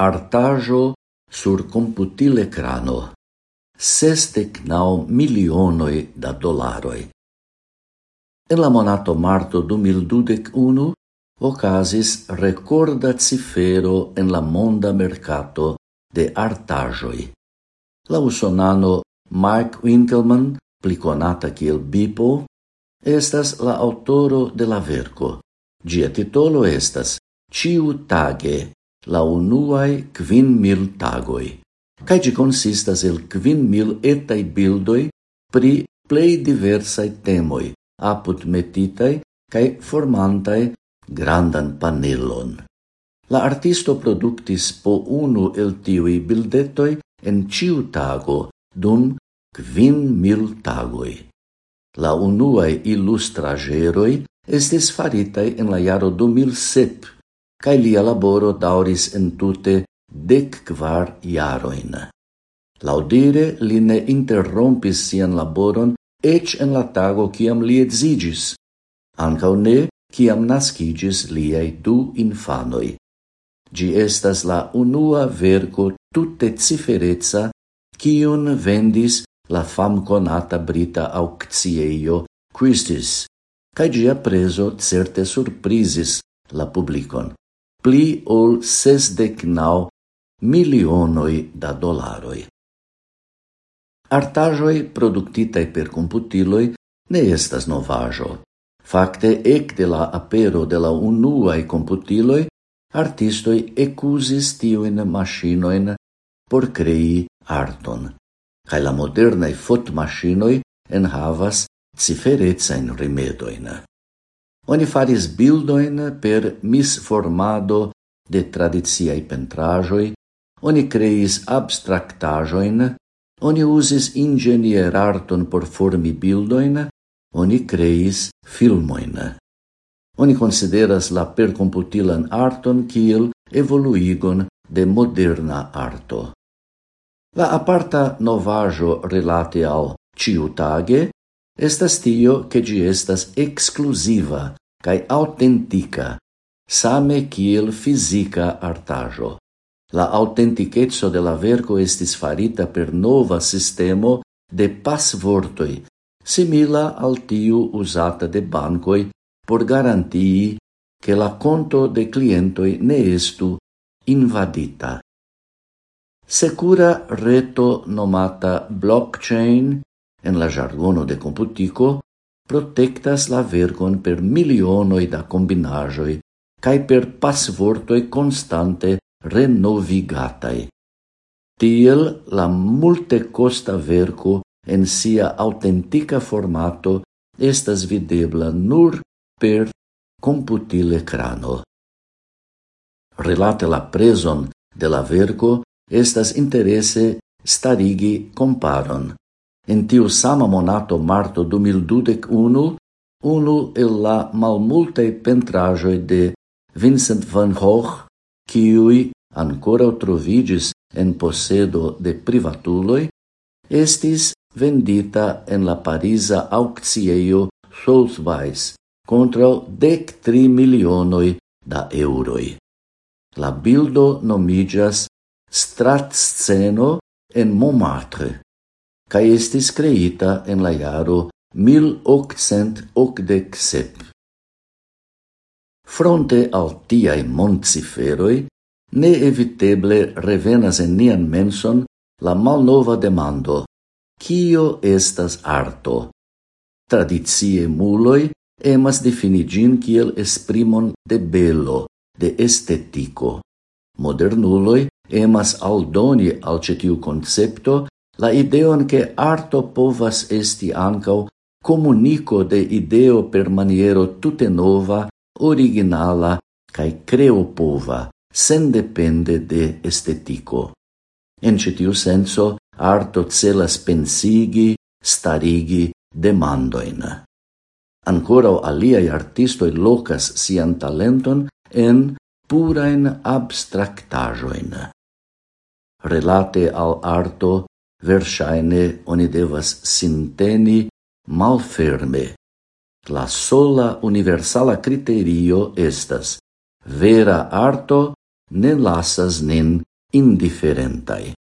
artajo sur computile crano. Sestec nau milionoi da dolaroi. En la monato marto 2021 ocasis recorda cifero en la monda mercato de artajoi. La usonano Mike Winkelman, pliconata kiel Bipo, estas la autoro de la verco. Gia titolo estas Ciu tage la unuae quin mil tagoi, cae ci consistas el quin mil etai bildoi pri plei diversai temoi, apud metitai cae formantai grandan panelon. La artisto productis po unu el tiui bildetoi en ciu tago dum quin mil tagoi. La unuae illustrageroi estis faritai en la jaro 2007, cae lia laboro dauris en tute dec quar iaroin. Laudire li ne interrompis sian laboron ec en la tago kiam li exigis, ancau ne kiam nascigis liei du infanoi. Gi estas la unua verco tutte ciferezza cion vendis la fam conata brita aŭkciejo Christis, cae ĝia preso certe surprisis la publicon pli ol sesdec nau milionoi da dolaroi. Artajoi productitai per computiloi ne estas novajo. Fakte, ec de la apero de la unuae computiloi, artistoi ecusis tiuin machinoin por crei arton, Cai la modernae fotmachinoi enhavas ciferezain rimedoin. Oni faris bildoin per misformado de tradiziai pentrajoi, oni creis abstractajoin, oni usis ingenierarton por formi bildoin, oni creis filmoin. Oni consideras la percomputilan arton kiel evoluigon de moderna arto. La aparta novajo relate al ciutage estas tio che gi estas exclusiva cae autentica, same kiel fisica artajo. La autenticetso de la verco estis farita per nova sistemo de passvortoi, simila al tiu usata de bancoi por garantii che la conto de clientoi ne estu invadita. Secura reto nomata blockchain en la jargono de computico, protectas la vergon per milionoi da combinajoi cae per passvortoi constante renovigatai. Tiel la multe costa verco en sia autentica formato estas videbla nur per computil ecrano. Relate la preson de la verco estas interesse starigi comparon En tiu sama monato marto 2021, unu el la malmultaj pentraĵoj de Vincent van Gogh, kiuj ankoraŭ trovidis en posedo de privatuloi, estis vendita en la Parisa aŭkciejo Sotheby's contra dec tri milionoj da euroi. La bildo nomiĝas Stratsceno en Montmartre cae estis creita en la iaro 1887. Fronte al tiai montciferoi, ne eviteble revenas en nian menson la malnova demando, Cio estas arto? Tradizie muloi emas definigin kiel esprimon de bello, de estetico. Modernuloi emas aldoni al cetiu concepto la ideon che arto povas esti ancau comunico de ideo per maniero tutte nova, originala, cae creopova, sen depende de estetico. En citiu senso, arto celas pensigi, starigi, demandoin. Ancora aliai artistoi locas sian talenton en purain abstractajoin. Relate al arto, versaine oni devas sinteni malferme. La sola universala criterio estas vera arto ne lasas nin indiferentai.